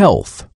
health.